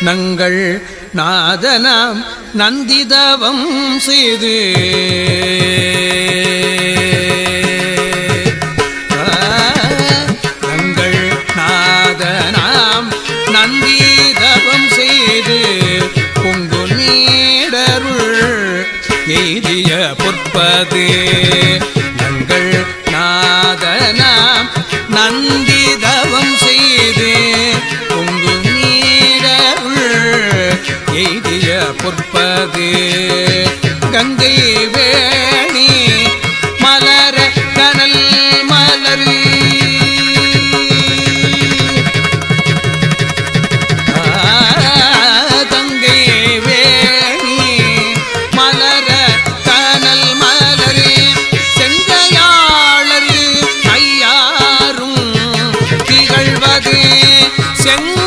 நங்கள் நாதனாம் நந்திதவம் செய்து. நங்கள் நாதனாம் நந்திதவம் செய்து. பொங்கு நீடருள் எய்திய பொற்பது. நங்கள் நாதனாம் நந்தி மலர்ந்தது கங்கை வேணி மலர கனல் மலரி. கங்கை வேணி மலர கனல் மலரி. செங்க